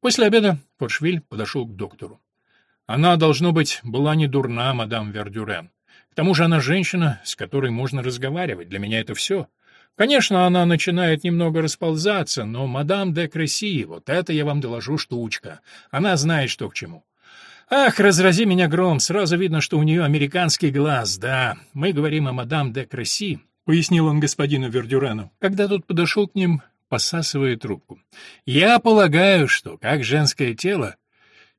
После обеда Форшвиль подошел к доктору. Она, должно быть, была не дурна, мадам Вердюрен. К тому же она женщина, с которой можно разговаривать. Для меня это все. Конечно, она начинает немного расползаться, но мадам де Кресси, вот это я вам доложу штучка. Она знает, что к чему. Ах, разрази меня гром, сразу видно, что у нее американский глаз, да. Мы говорим о мадам де Кресси, пояснил он господину Вердюрену, когда тот подошел к ним, посасывая трубку. Я полагаю, что, как женское тело,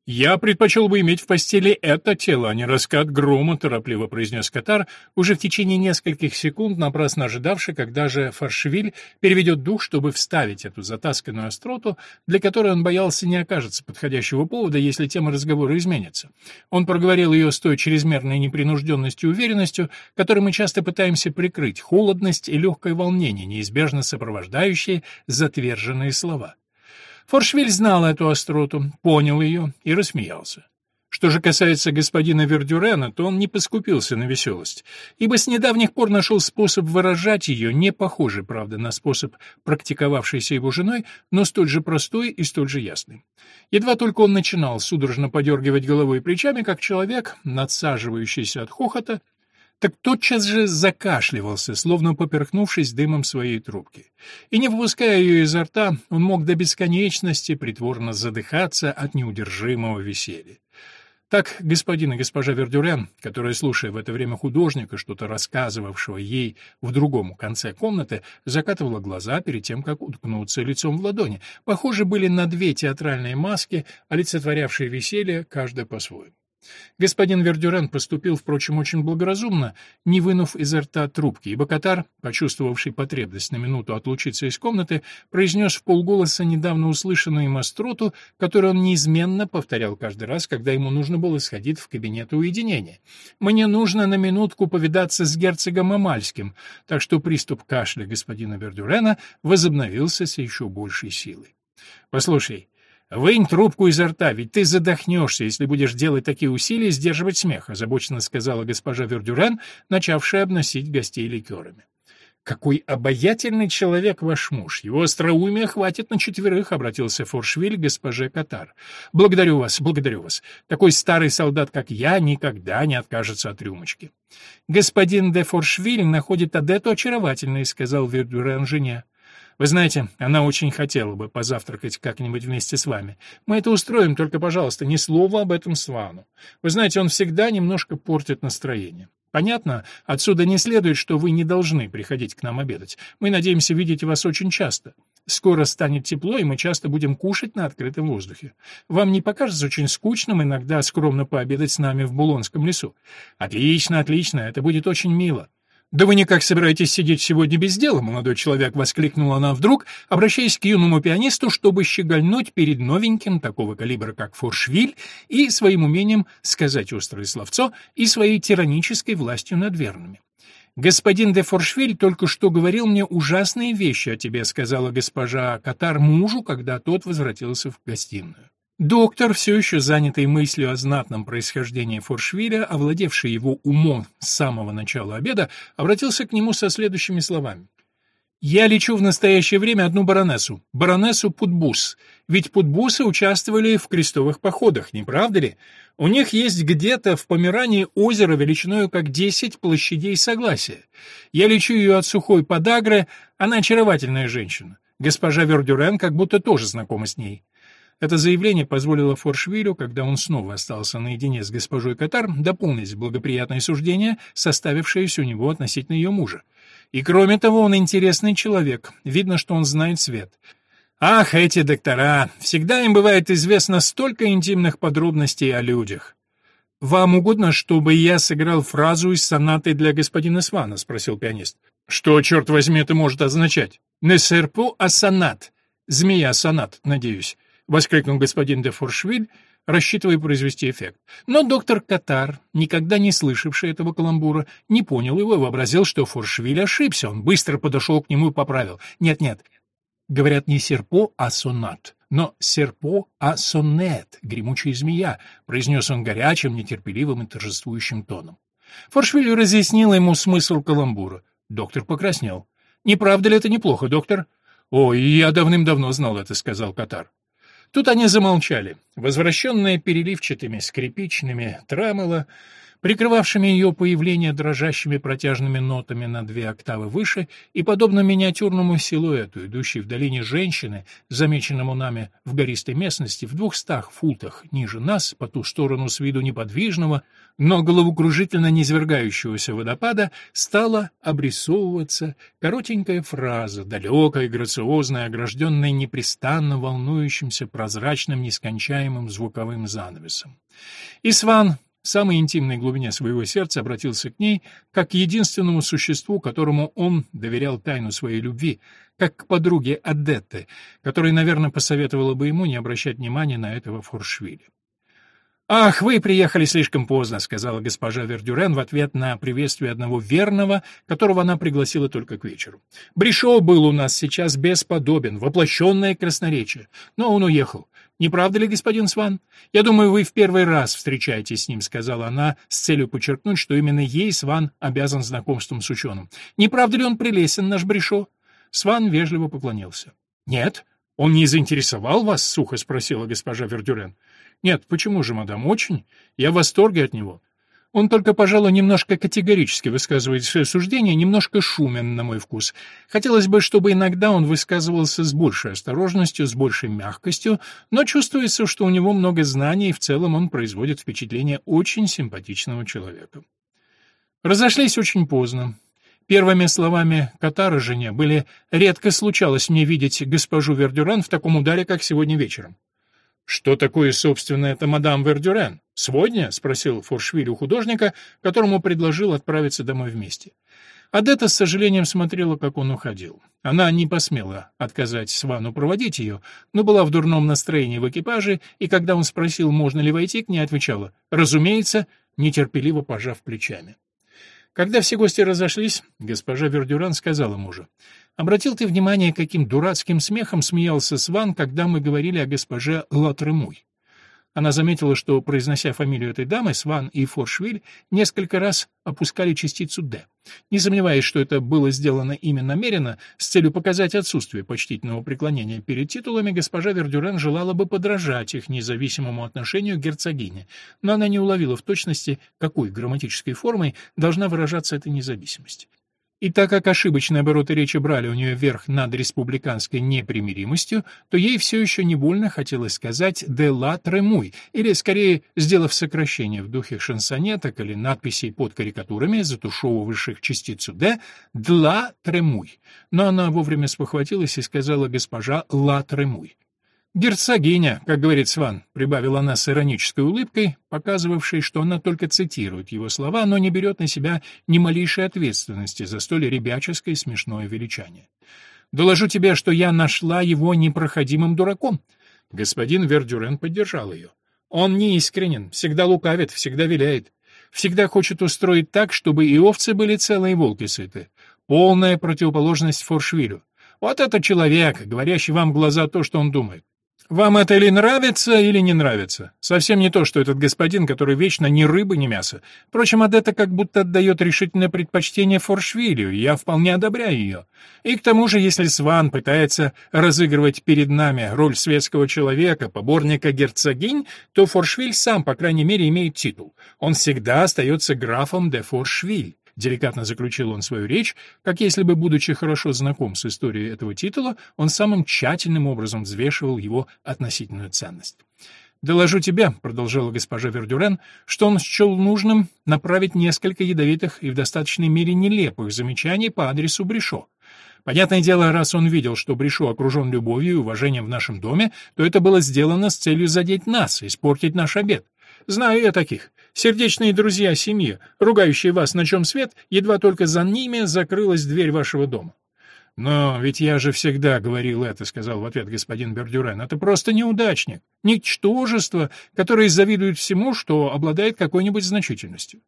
«Я предпочел бы иметь в постели это тело, а не раскат грома», — торопливо произнес Катар, уже в течение нескольких секунд напрасно ожидавший, когда же Фаршвиль переведет дух, чтобы вставить эту затасканную остроту, для которой он боялся не окажется подходящего повода, если тема разговора изменится. Он проговорил ее с той чрезмерной непринужденностью и уверенностью, которой мы часто пытаемся прикрыть холодность и легкое волнение, неизбежно сопровождающие затверженные слова. Форшвиль знал эту остроту, понял ее и рассмеялся. Что же касается господина Вердюрена, то он не поскупился на веселость, ибо с недавних пор нашел способ выражать ее, не похожий, правда, на способ, практиковавшийся его женой, но столь же простой и столь же ясный. Едва только он начинал судорожно подергивать головой и плечами, как человек, надсаживающийся от хохота, так тотчас же закашливался, словно поперхнувшись дымом своей трубки. И не выпуская ее изо рта, он мог до бесконечности притворно задыхаться от неудержимого веселья. Так господин и госпожа Вердюрен, которая, слушая в это время художника, что-то рассказывавшего ей в другом конце комнаты, закатывала глаза перед тем, как уткнуться лицом в ладони, похожи были на две театральные маски, олицетворявшие веселье, каждая по-своему. Господин Вердюрен поступил, впрочем, очень благоразумно, не вынув изо рта трубки, ибо Катар, почувствовавший потребность на минуту отлучиться из комнаты, произнес в полголоса недавно услышанную им остроту, которую он неизменно повторял каждый раз, когда ему нужно было сходить в кабинет уединения. «Мне нужно на минутку повидаться с герцогом Амальским», так что приступ кашля господина Вердюрена возобновился с еще большей силой. «Послушай, «Вынь трубку изо рта, ведь ты задохнешься, если будешь делать такие усилия сдерживать смех», озабоченно сказала госпожа Вердюрен, начавшая обносить гостей ликерами. «Какой обаятельный человек ваш муж! Его остроумия хватит на четверых», — обратился Форшвиль к госпоже Катар. «Благодарю вас, благодарю вас. Такой старый солдат, как я, никогда не откажется от рюмочки». «Господин де Форшвиль находит Адету очаровательной», — сказал Вердюрен жене. Вы знаете, она очень хотела бы позавтракать как-нибудь вместе с вами. Мы это устроим, только, пожалуйста, ни слова об этом Свану. Вы знаете, он всегда немножко портит настроение. Понятно, отсюда не следует, что вы не должны приходить к нам обедать. Мы надеемся видеть вас очень часто. Скоро станет тепло, и мы часто будем кушать на открытом воздухе. Вам не покажется очень скучным иногда скромно пообедать с нами в Булонском лесу? Отлично, отлично, это будет очень мило. «Да вы никак собираетесь сидеть сегодня без дела, молодой человек!» — воскликнула она вдруг, обращаясь к юному пианисту, чтобы щегольнуть перед новеньким такого калибра, как Форшвиль, и своим умением сказать острое словцо и своей тиранической властью над верными. «Господин де Форшвиль только что говорил мне ужасные вещи о тебе», — сказала госпожа Катар мужу, когда тот возвратился в гостиную. Доктор, все еще занятый мыслью о знатном происхождении Форшвиля, овладевший его умом с самого начала обеда, обратился к нему со следующими словами. «Я лечу в настоящее время одну баронессу, баронессу Путбус, ведь Путбусы участвовали в крестовых походах, не правда ли? У них есть где-то в Померании озеро величиной как десять площадей согласия. Я лечу ее от сухой подагры, она очаровательная женщина. Госпожа Вердюрен как будто тоже знакома с ней. Это заявление позволило Форшвилю, когда он снова остался наедине с госпожой Катар, дополнить благоприятное суждение, составившееся у него относительно ее мужа. И кроме того, он интересный человек, видно, что он знает свет. Ах, эти доктора! Всегда им бывает известно столько интимных подробностей о людях. «Вам угодно, чтобы я сыграл фразу из сонаты для господина Свана?» — спросил пианист. «Что, черт возьми, это может означать?» «Не серпу, а сонат. Змея-сонат, надеюсь воскликнул господин де Форшвиль, рассчитывая произвести эффект. Но доктор Катар, никогда не слышавший этого каламбура, не понял его и вообразил, что Форшвиль ошибся. Он быстро подошел к нему и поправил. «Нет-нет, говорят не серпо, а сонат». Но серпо, а сонет, гремучая змея, произнес он горячим, нетерпеливым и торжествующим тоном. Форшвиль разъяснил ему смысл каламбура. Доктор покраснел. «Не правда ли это неплохо, доктор?» «Ой, я давным-давно знал это», — сказал Катар. Тут они замолчали. Возвращенная переливчатыми скрипичными трамела прикрывавшими ее появление дрожащими протяжными нотами на две октавы выше, и, подобно миниатюрному силуэту, идущей в долине женщины, замеченному нами в гористой местности, в двухстах футах ниже нас, по ту сторону с виду неподвижного, но головокружительно низвергающегося водопада, стала обрисовываться коротенькая фраза, далекая грациозная, огражденная непрестанно волнующимся прозрачным нескончаемым звуковым занавесом. И Сван в самой интимной глубине своего сердца обратился к ней как к единственному существу, которому он доверял тайну своей любви, как к подруге Адетты, которая, наверное, посоветовала бы ему не обращать внимания на этого Форшвиля. «Ах, вы приехали слишком поздно», — сказала госпожа Вердюрен в ответ на приветствие одного верного, которого она пригласила только к вечеру. «Бришо был у нас сейчас бесподобен, воплощенное красноречие, но он уехал. Не правда ли, господин Сван? Я думаю, вы в первый раз встречаетесь с ним, сказала она с целью подчеркнуть, что именно ей Сван обязан знакомством с ученым. Не правда ли он прелестен, наш Брешо? Сван вежливо поклонился. Нет, он не заинтересовал вас, сухо спросила госпожа Вердюрен. Нет, почему же, мадам, очень? Я в восторге от него. Он только, пожалуй, немножко категорически высказывает свое суждение, немножко шумен, на мой вкус. Хотелось бы, чтобы иногда он высказывался с большей осторожностью, с большей мягкостью, но чувствуется, что у него много знаний, и в целом он производит впечатление очень симпатичного человека. Разошлись очень поздно. Первыми словами Катара жене были «редко случалось мне видеть госпожу Вердюран в таком ударе, как сегодня вечером». «Что такое, собственно, это мадам Вердюрен? Сегодня?» — спросил Форшвиль у художника, которому предложил отправиться домой вместе. Адетта с сожалением смотрела, как он уходил. Она не посмела отказать Свану проводить ее, но была в дурном настроении в экипаже, и когда он спросил, можно ли войти, к ней отвечала «разумеется», нетерпеливо пожав плечами. Когда все гости разошлись, госпожа Вердюран сказала мужу, «Обратил ты внимание, каким дурацким смехом смеялся Сван, когда мы говорили о госпоже Латремуй?» Она заметила, что, произнося фамилию этой дамы, Сван и Форшвиль несколько раз опускали частицу «д». Не сомневаясь, что это было сделано именно намеренно, с целью показать отсутствие почтительного преклонения перед титулами, госпожа Вердюрен желала бы подражать их независимому отношению к герцогине, но она не уловила в точности, какой грамматической формой должна выражаться эта независимость. И так как ошибочные обороты речи брали у нее верх над республиканской непримиримостью, то ей все еще не больно хотелось сказать «де ла тремуй», или, скорее, сделав сокращение в духе шансонеток или надписей под карикатурами, затушевывавших частицу «де», «дла тремуй». Но она вовремя спохватилась и сказала госпожа «ла тремуй». «Герцогиня, как говорит Сван», — прибавила она с иронической улыбкой, показывавшей, что она только цитирует его слова, но не берет на себя ни малейшей ответственности за столь ребяческое смешное величание. «Доложу тебе, что я нашла его непроходимым дураком». Господин Вердюрен поддержал ее. «Он неискренен, всегда лукавит, всегда виляет, всегда хочет устроить так, чтобы и овцы были целы, и волки сыты. Полная противоположность Форшвилю. Вот это человек, говорящий вам в глаза то, что он думает. Вам это или нравится, или не нравится. Совсем не то, что этот господин, который вечно ни рыбы, ни мяса. Впрочем, Адетта как будто отдает решительное предпочтение Форшвилю, и я вполне одобряю ее. И к тому же, если Сван пытается разыгрывать перед нами роль светского человека, поборника герцогинь, то Форшвиль сам, по крайней мере, имеет титул. Он всегда остается графом де Форшвиль. Деликатно заключил он свою речь, как если бы, будучи хорошо знаком с историей этого титула, он самым тщательным образом взвешивал его относительную ценность. «Доложу тебе», — продолжала госпожа Вердюрен, «что он счел нужным направить несколько ядовитых и в достаточной мере нелепых замечаний по адресу Брешо. Понятное дело, раз он видел, что Брешо окружен любовью и уважением в нашем доме, то это было сделано с целью задеть нас, испортить наш обед. Знаю я таких. Сердечные друзья семьи, ругающие вас на чем свет, едва только за ними закрылась дверь вашего дома. «Но ведь я же всегда говорил это», — сказал в ответ господин Бердюрен. «Это просто неудачник, ничтожество, которое завидует всему, что обладает какой-нибудь значительностью».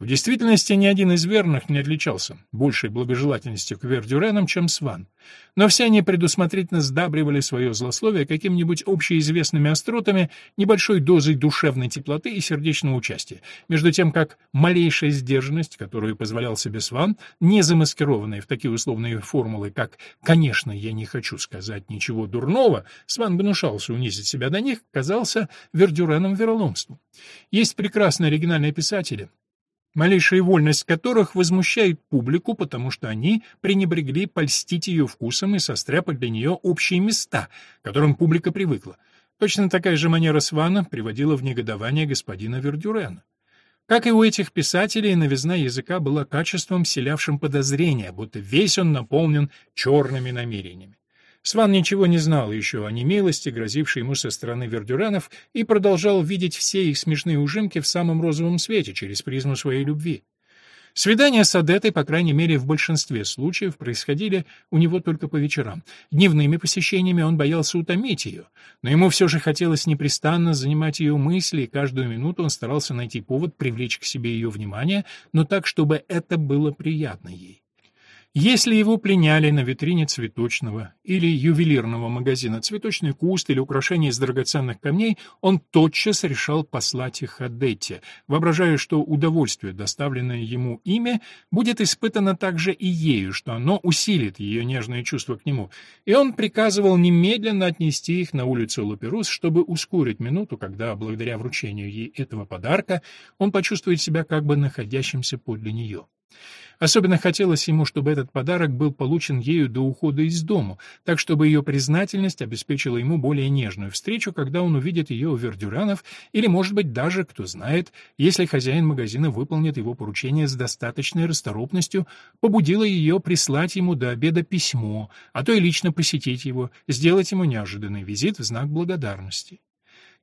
В действительности ни один из верных не отличался большей благожелательностью к Вердюренам, чем Сван. Но все они предусмотрительно сдабривали свое злословие какими-нибудь общеизвестными остротами, небольшой дозой душевной теплоты и сердечного участия, между тем как малейшая сдержанность, которую позволял себе Сван, не замаскированная в такие условные формулы, как «конечно, я не хочу сказать ничего дурного», Сван гнушался унизить себя до них, казался Вердюреном вероломством. Есть прекрасные оригинальные писатели, малейшая вольность которых возмущает публику, потому что они пренебрегли польстить ее вкусом и состряпать для нее общие места, к которым публика привыкла. Точно такая же манера Свана приводила в негодование господина Вердюрена. Как и у этих писателей, новизна языка была качеством, селявшим подозрения, будто весь он наполнен черными намерениями. Сван ничего не знал еще о немилости, грозившей ему со стороны вердюранов, и продолжал видеть все их смешные ужимки в самом розовом свете, через призму своей любви. Свидания с Адетой, по крайней мере, в большинстве случаев происходили у него только по вечерам. Дневными посещениями он боялся утомить ее, но ему все же хотелось непрестанно занимать ее мысли, и каждую минуту он старался найти повод привлечь к себе ее внимание, но так, чтобы это было приятно ей. Если его пленяли на витрине цветочного или ювелирного магазина цветочный куст или украшения из драгоценных камней, он тотчас решал послать их Адетте, воображая, что удовольствие, доставленное ему ими, будет испытано также и ею, что оно усилит ее нежные чувства к нему, и он приказывал немедленно отнести их на улицу Лаперус, чтобы ускорить минуту, когда, благодаря вручению ей этого подарка, он почувствует себя как бы находящимся подле нее. Особенно хотелось ему, чтобы этот подарок был получен ею до ухода из дому, так чтобы ее признательность обеспечила ему более нежную встречу, когда он увидит ее у Вердюранов, или, может быть, даже, кто знает, если хозяин магазина выполнит его поручение с достаточной расторопностью, побудила ее прислать ему до обеда письмо, а то и лично посетить его, сделать ему неожиданный визит в знак благодарности.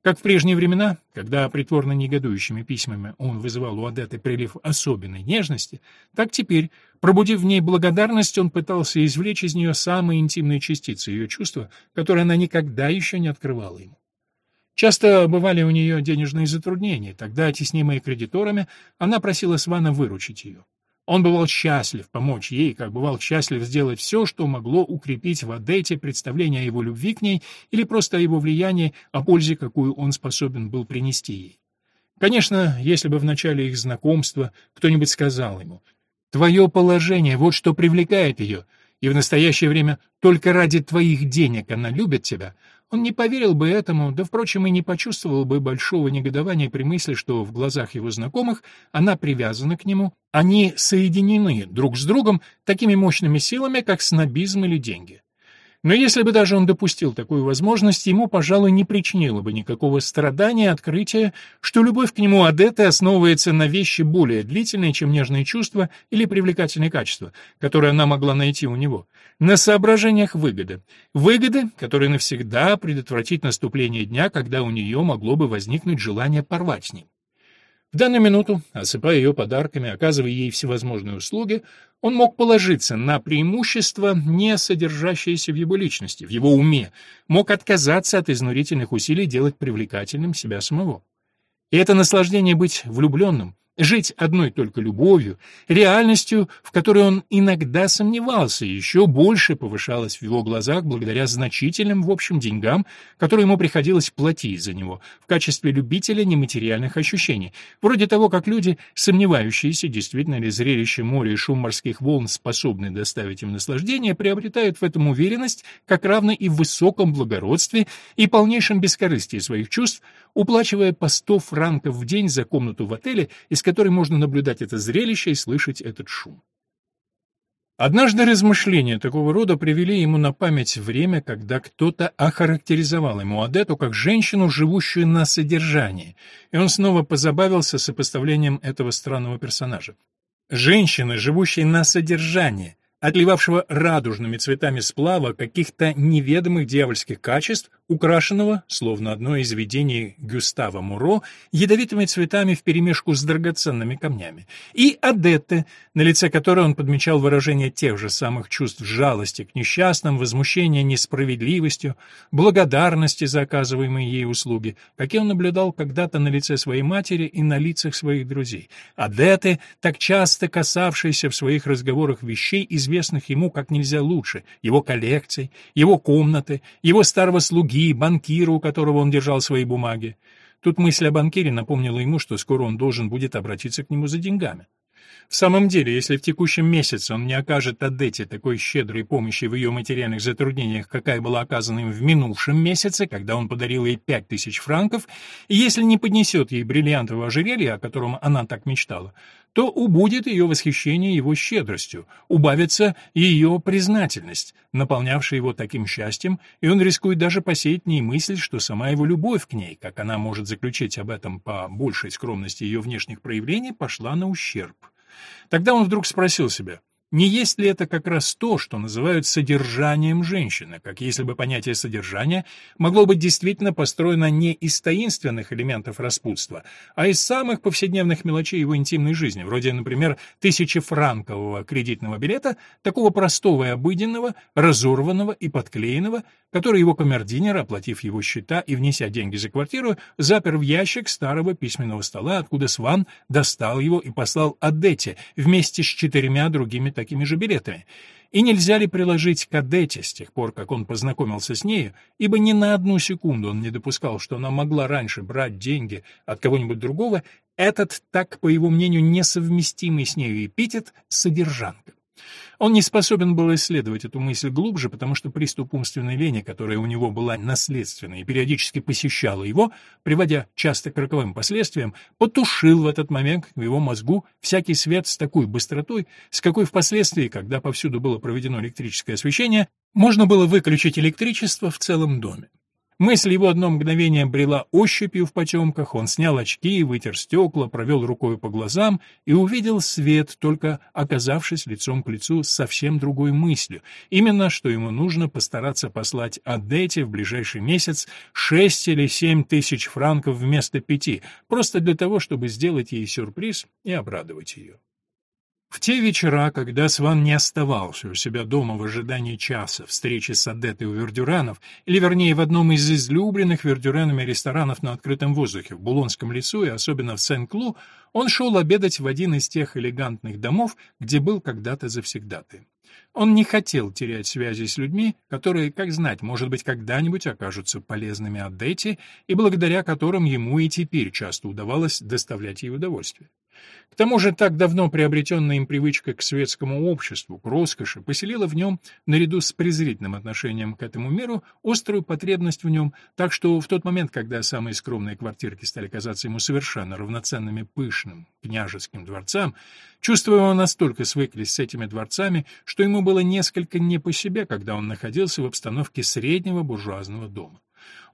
Как в прежние времена, когда притворно негодующими письмами он вызывал у Адеты прилив особенной нежности, так теперь, пробудив в ней благодарность, он пытался извлечь из нее самые интимные частицы ее чувства, которые она никогда еще не открывала ему. Часто бывали у нее денежные затруднения, тогда, теснимая кредиторами, она просила Свана выручить ее. Он бывал счастлив помочь ей, как бывал счастлив сделать все, что могло укрепить в Адете представление о его любви к ней или просто о его влиянии, о пользе, какую он способен был принести ей. Конечно, если бы в начале их знакомства кто-нибудь сказал ему «Твое положение, вот что привлекает ее», и в настоящее время только ради твоих денег она любит тебя, он не поверил бы этому, да, впрочем, и не почувствовал бы большого негодования при мысли, что в глазах его знакомых она привязана к нему, они соединены друг с другом такими мощными силами, как снобизм или деньги. Но если бы даже он допустил такую возможность, ему, пожалуй, не причинило бы никакого страдания открытие, что любовь к нему Адетты основывается на вещи более длительные, чем нежные чувства или привлекательные качества, которые она могла найти у него, на соображениях выгоды. Выгоды, которые навсегда предотвратит наступление дня, когда у нее могло бы возникнуть желание порвать с ним. В данную минуту, осыпая ее подарками, оказывая ей всевозможные услуги, он мог положиться на преимущество, не содержащееся в его личности, в его уме, мог отказаться от изнурительных усилий делать привлекательным себя самого. И это наслаждение быть влюбленным, жить одной только любовью, реальностью, в которой он иногда сомневался, еще больше повышалось в его глазах благодаря значительным, в общем, деньгам, которые ему приходилось платить за него в качестве любителя нематериальных ощущений, вроде того, как люди, сомневающиеся, действительно ли зрелище моря и шум морских волн способны доставить им наслаждение, приобретают в этом уверенность, как равно и в высоком благородстве и полнейшем бескорыстии своих чувств, уплачивая по 100 франков в день за комнату в отеле, из которой можно наблюдать это зрелище и слышать этот шум. Однажды размышления такого рода привели ему на память время, когда кто-то охарактеризовал ему Адету как женщину, живущую на содержании, и он снова позабавился сопоставлением этого странного персонажа. Женщины, живущие на содержании, отливавшего радужными цветами сплава каких-то неведомых дьявольских качеств, украшенного, словно одно из видений Гюстава Муро, ядовитыми цветами вперемешку с драгоценными камнями, и Адетте, на лице которой он подмечал выражение тех же самых чувств жалости к несчастным, возмущения несправедливостью, благодарности за оказываемые ей услуги, какие он наблюдал когда-то на лице своей матери и на лицах своих друзей. Адетте, так часто касавшийся в своих разговорах вещей, известных ему как нельзя лучше, его коллекций, его комнаты, его старого слуги, судьи, банкира, у которого он держал свои бумаги. Тут мысль о банкире напомнила ему, что скоро он должен будет обратиться к нему за деньгами. В самом деле, если в текущем месяце он не окажет Адетте такой щедрой помощи в ее материальных затруднениях, какая была оказана им в минувшем месяце, когда он подарил ей пять тысяч франков, и если не поднесет ей бриллиантового ожерелья, о котором она так мечтала, то убудет ее восхищение его щедростью, убавится ее признательность, наполнявшая его таким счастьем, и он рискует даже посеять в ней мысль, что сама его любовь к ней, как она может заключить об этом по большей скромности ее внешних проявлений, пошла на ущерб. Тогда он вдруг спросил себя, не есть ли это как раз то, что называют содержанием женщины, как если бы понятие содержания могло быть действительно построено не из таинственных элементов распутства, а из самых повседневных мелочей его интимной жизни, вроде, например, тысячефранкового кредитного билета, такого простого и обыденного, разорванного и подклеенного, который его камердинер, оплатив его счета и внеся деньги за квартиру, запер в ящик старого письменного стола, откуда Сван достал его и послал Адетте вместе с четырьмя другими такими же билетами. И нельзя ли приложить к с тех пор, как он познакомился с нею, ибо ни на одну секунду он не допускал, что она могла раньше брать деньги от кого-нибудь другого, этот, так, по его мнению, несовместимый с нею эпитет «содержанка». Он не способен был исследовать эту мысль глубже, потому что приступ умственной лени, которая у него была наследственной и периодически посещала его, приводя часто к роковым последствиям, потушил в этот момент в его мозгу всякий свет с такой быстротой, с какой впоследствии, когда повсюду было проведено электрическое освещение, можно было выключить электричество в целом доме. Мысль его одно мгновение брела ощупью в потемках, он снял очки, вытер стекла, провел рукой по глазам и увидел свет, только оказавшись лицом к лицу с совсем другой мыслью. Именно, что ему нужно постараться послать Адете в ближайший месяц шесть или семь тысяч франков вместо пяти, просто для того, чтобы сделать ей сюрприз и обрадовать ее. В те вечера, когда Сван не оставался у себя дома в ожидании часа встречи с Адеттой у Вердюранов, или вернее в одном из излюбленных Вердюранами ресторанов на открытом воздухе, в Булонском лесу и особенно в Сен-Клу, он шел обедать в один из тех элегантных домов, где был когда-то завсегдатый. Он не хотел терять связи с людьми, которые, как знать, может быть, когда-нибудь окажутся полезными Адетте, и благодаря которым ему и теперь часто удавалось доставлять ей удовольствие. К тому же так давно приобретенная им привычка к светскому обществу, к роскоши, поселила в нем, наряду с презрительным отношением к этому миру, острую потребность в нем, так что в тот момент, когда самые скромные квартирки стали казаться ему совершенно равноценными пышным княжеским дворцам, чувства его настолько свыклись с этими дворцами, что ему было несколько не по себе, когда он находился в обстановке среднего буржуазного дома.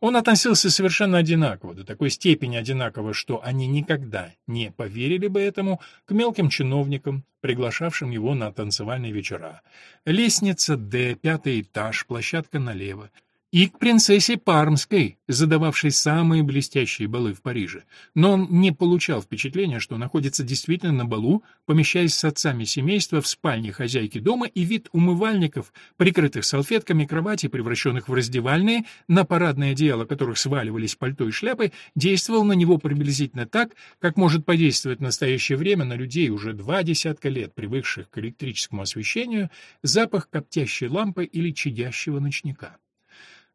Он относился совершенно одинаково, до такой степени одинаково, что они никогда не поверили бы этому к мелким чиновникам, приглашавшим его на танцевальные вечера. Лестница Д, пятый этаж, площадка налево и к принцессе Пармской, задававшей самые блестящие балы в Париже. Но он не получал впечатления, что находится действительно на балу, помещаясь с отцами семейства в спальне хозяйки дома, и вид умывальников, прикрытых салфетками кровати, превращенных в раздевальные, на парадное одеяло которых сваливались пальто и шляпы, действовал на него приблизительно так, как может подействовать в настоящее время на людей уже два десятка лет, привыкших к электрическому освещению, запах коптящей лампы или чадящего ночника.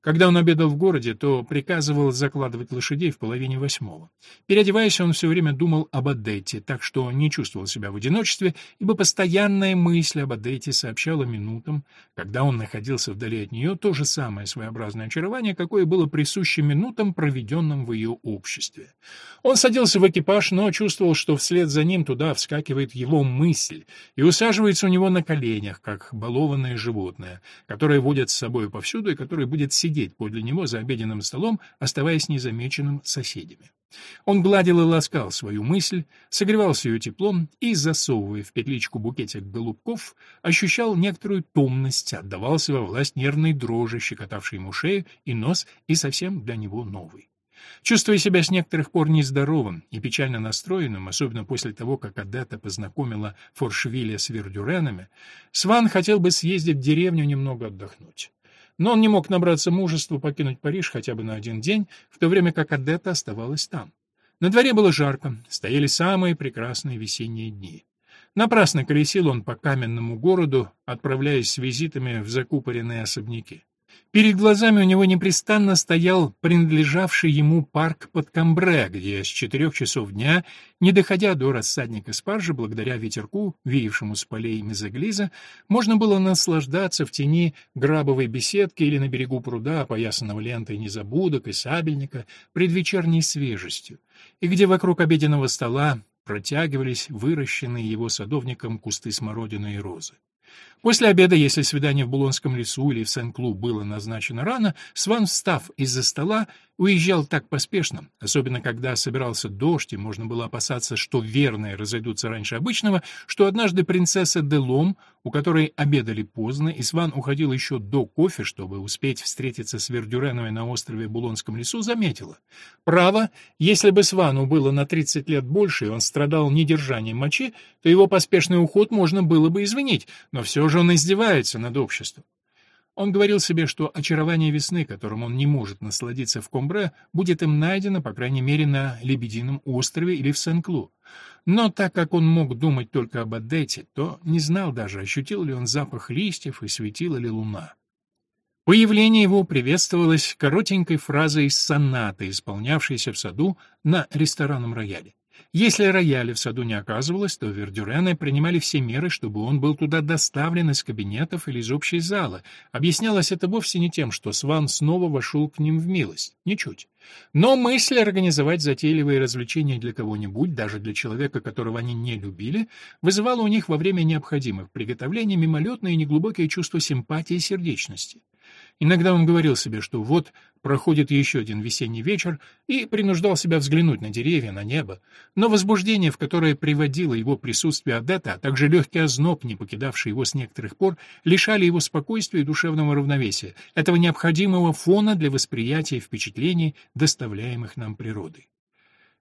Когда он обедал в городе, то приказывал закладывать лошадей в половине восьмого. Переодеваясь, он все время думал об Адетте, так что не чувствовал себя в одиночестве, ибо постоянная мысль об Адетте сообщала минутам, когда он находился вдали от нее, то же самое своеобразное очарование, какое было присуще минутам, проведенным в ее обществе. Он садился в экипаж, но чувствовал, что вслед за ним туда вскакивает его мысль и усаживается у него на коленях, как балованное животное, которое водит с собой повсюду и которое будет сидеть сидеть подле него за обеденным столом, оставаясь незамеченным соседями. Он гладил и ласкал свою мысль, согревался ее теплом и, засовывая в петличку букетик голубков, ощущал некоторую томность, отдавался во власть нервной дрожи, щекотавшей ему шею и нос, и совсем для него новый. Чувствуя себя с некоторых пор нездоровым и печально настроенным, особенно после того, как Адетта познакомила Форшвиля с Вердюренами, Сван хотел бы съездить в деревню немного отдохнуть. Но он не мог набраться мужества покинуть Париж хотя бы на один день, в то время как Адетта оставалась там. На дворе было жарко, стояли самые прекрасные весенние дни. Напрасно колесил он по каменному городу, отправляясь с визитами в закупоренные особняки. Перед глазами у него непрестанно стоял принадлежавший ему парк под Камбре, где с четырех часов дня, не доходя до рассадника спаржи, благодаря ветерку, веявшему с полей мезоглиза, можно было наслаждаться в тени грабовой беседки или на берегу пруда, опоясанного лентой незабудок и сабельника, предвечерней свежестью, и где вокруг обеденного стола протягивались выращенные его садовником кусты смородины и розы. После обеда, если свидание в Булонском лесу или в Сен-Клу было назначено рано, Сван, встав из-за стола, уезжал так поспешно, особенно когда собирался дождь, и можно было опасаться, что верные разойдутся раньше обычного, что однажды принцесса Делом, у которой обедали поздно, и Сван уходил еще до кофе, чтобы успеть встретиться с Вердюреновой на острове Булонском лесу, заметила. Право, если бы Свану было на 30 лет больше, и он страдал недержанием мочи, то его поспешный уход можно было бы извинить, но все же он издевается над обществом. Он говорил себе, что очарование весны, которым он не может насладиться в Комбре, будет им найдено, по крайней мере, на Лебедином острове или в Сен-Клу. Но так как он мог думать только об Адете, то не знал даже, ощутил ли он запах листьев и светила ли луна. Появление его приветствовалось коротенькой фразой из сонаты, исполнявшейся в саду на ресторанном рояле. Если рояля в саду не оказывалось, то Вердюрены принимали все меры, чтобы он был туда доставлен из кабинетов или из общей залы. Объяснялось это вовсе не тем, что Сван снова вошел к ним в милость. Ничуть. Но мысль организовать затейливые развлечения для кого-нибудь, даже для человека, которого они не любили, вызывала у них во время необходимых приготовлений мимолетное и неглубокое чувство симпатии и сердечности. Иногда он говорил себе, что вот проходит еще один весенний вечер, и принуждал себя взглянуть на деревья, на небо. Но возбуждение, в которое приводило его присутствие Адетта, а также легкий озноб, не покидавший его с некоторых пор, лишали его спокойствия и душевного равновесия, этого необходимого фона для восприятия впечатлений, доставляемых нам природой.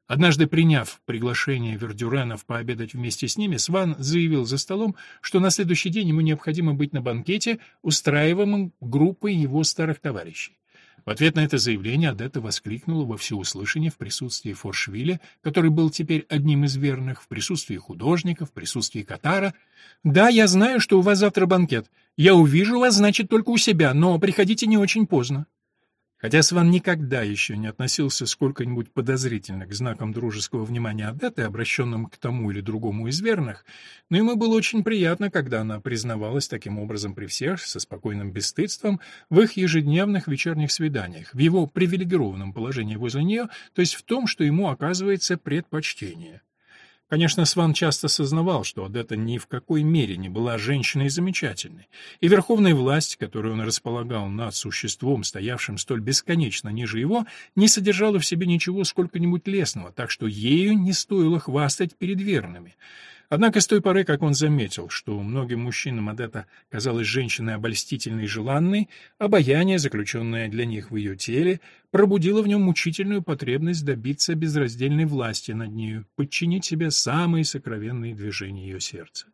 Однажды приняв приглашение Вердюренов пообедать вместе с ними, Сван заявил за столом, что на следующий день ему необходимо быть на банкете, устраиваемом группой его старых товарищей. В ответ на это заявление Адетта воскликнула во всеуслышание в присутствии Форшвиля, который был теперь одним из верных, в присутствии художников, в присутствии Катара. «Да, я знаю, что у вас завтра банкет. Я увижу вас, значит, только у себя, но приходите не очень поздно». Хотя Сван никогда еще не относился сколько-нибудь подозрительно к знакам дружеского внимания Адетты, обращенным к тому или другому из верных, но ему было очень приятно, когда она признавалась таким образом при всех, со спокойным бесстыдством, в их ежедневных вечерних свиданиях, в его привилегированном положении возле нее, то есть в том, что ему оказывается предпочтение. Конечно, Сван часто сознавал, что Адетта ни в какой мере не была женщиной замечательной, и верховная власть, которую он располагал над существом, стоявшим столь бесконечно ниже его, не содержала в себе ничего сколько-нибудь лесного, так что ею не стоило хвастать перед верными. Однако с той поры, как он заметил, что многим мужчинам Адетта казалась женщиной обольстительной и желанной, обаяние, заключенное для них в ее теле, пробудило в нем мучительную потребность добиться безраздельной власти над нею, подчинить себе самые сокровенные движения ее сердца.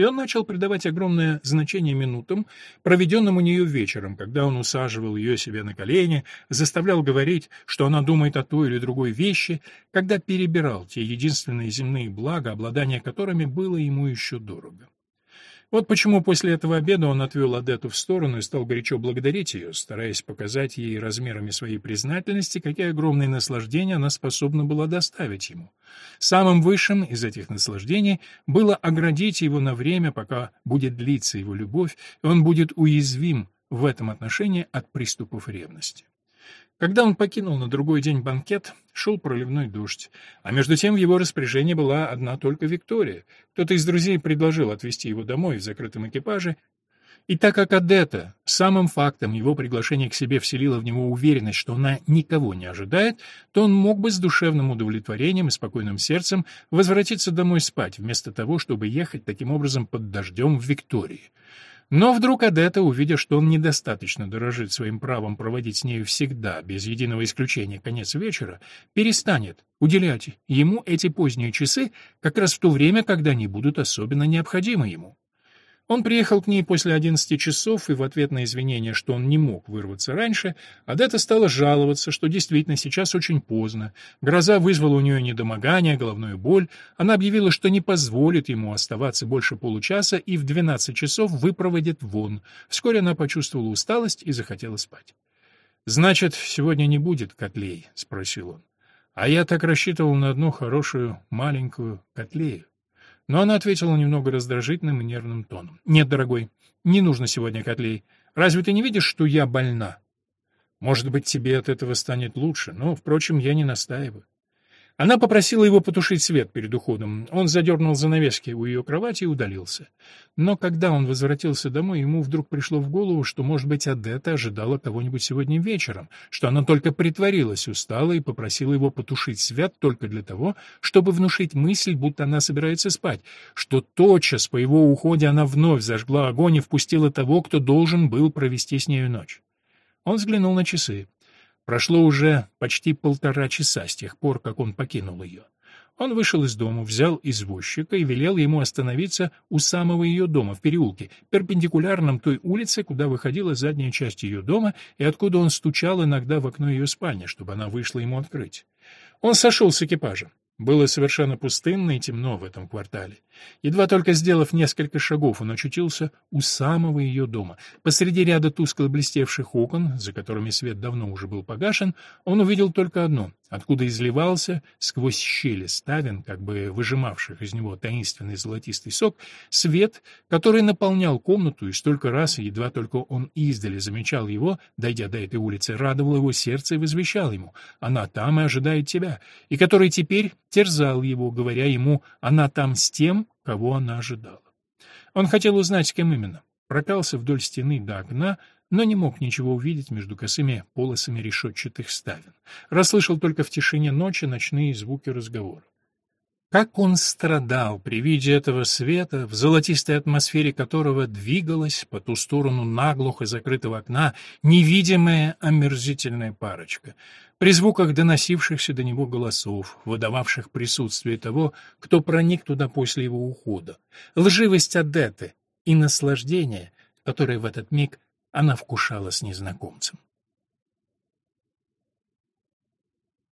И он начал придавать огромное значение минутам, проведенным у нее вечером, когда он усаживал ее себе на колени, заставлял говорить, что она думает о той или другой вещи, когда перебирал те единственные земные блага, обладание которыми было ему еще дорого. Вот почему после этого обеда он отвел Адету в сторону и стал горячо благодарить ее, стараясь показать ей размерами своей признательности, какие огромные наслаждения она способна была доставить ему. Самым высшим из этих наслаждений было оградить его на время, пока будет длиться его любовь, и он будет уязвим в этом отношении от приступов ревности. Когда он покинул на другой день банкет, шел проливной дождь, а между тем в его распоряжении была одна только Виктория. Кто-то из друзей предложил отвезти его домой в закрытом экипаже, И так как Адетта самым фактом его приглашения к себе вселила в него уверенность, что она никого не ожидает, то он мог бы с душевным удовлетворением и спокойным сердцем возвратиться домой спать, вместо того, чтобы ехать таким образом под дождем в Виктории. Но вдруг Адетта, увидя, что он недостаточно дорожит своим правом проводить с нею всегда, без единого исключения, конец вечера, перестанет уделять ему эти поздние часы как раз в то время, когда они будут особенно необходимы ему. Он приехал к ней после одиннадцати часов, и в ответ на извинение, что он не мог вырваться раньше, Адетта стала жаловаться, что действительно сейчас очень поздно. Гроза вызвала у нее недомогание, головную боль. Она объявила, что не позволит ему оставаться больше получаса и в двенадцать часов выпроводит вон. Вскоре она почувствовала усталость и захотела спать. «Значит, сегодня не будет котлей?» — спросил он. «А я так рассчитывал на одну хорошую маленькую котлею». Но она ответила немного раздражительным и нервным тоном. «Нет, дорогой, не нужно сегодня котлей. Разве ты не видишь, что я больна? Может быть, тебе от этого станет лучше, но, впрочем, я не настаиваю. Она попросила его потушить свет перед уходом. Он задернул занавески у ее кровати и удалился. Но когда он возвратился домой, ему вдруг пришло в голову, что, может быть, Адетта ожидала кого-нибудь сегодня вечером, что она только притворилась устала и попросила его потушить свет только для того, чтобы внушить мысль, будто она собирается спать, что тотчас по его уходе она вновь зажгла огонь и впустила того, кто должен был провести с нею ночь. Он взглянул на часы. Прошло уже почти полтора часа с тех пор, как он покинул ее. Он вышел из дома, взял извозчика и велел ему остановиться у самого ее дома, в переулке, перпендикулярном той улице, куда выходила задняя часть ее дома и откуда он стучал иногда в окно ее спальни, чтобы она вышла ему открыть. Он сошел с экипажа. Было совершенно пустынно и темно в этом квартале. Едва только сделав несколько шагов, он очутился у самого ее дома. Посреди ряда тускло блестевших окон, за которыми свет давно уже был погашен, он увидел только одно откуда изливался сквозь щели ставен, как бы выжимавших из него таинственный золотистый сок, свет, который наполнял комнату, и столько раз, едва только он издали замечал его, дойдя до этой улицы, радовал его сердце и возвещал ему «Она там и ожидает тебя», и который теперь терзал его, говоря ему «Она там с тем, кого она ожидала». Он хотел узнать, с кем именно. Прокался вдоль стены до окна, но не мог ничего увидеть между косыми полосами решетчатых ставен. Расслышал только в тишине ночи ночные звуки разговора. Как он страдал при виде этого света, в золотистой атмосфере которого двигалась по ту сторону наглухо закрытого окна невидимая омерзительная парочка, при звуках доносившихся до него голосов, выдававших присутствие того, кто проник туда после его ухода, лживость Адеты и наслаждение, которое в этот миг она вкушала с незнакомцем.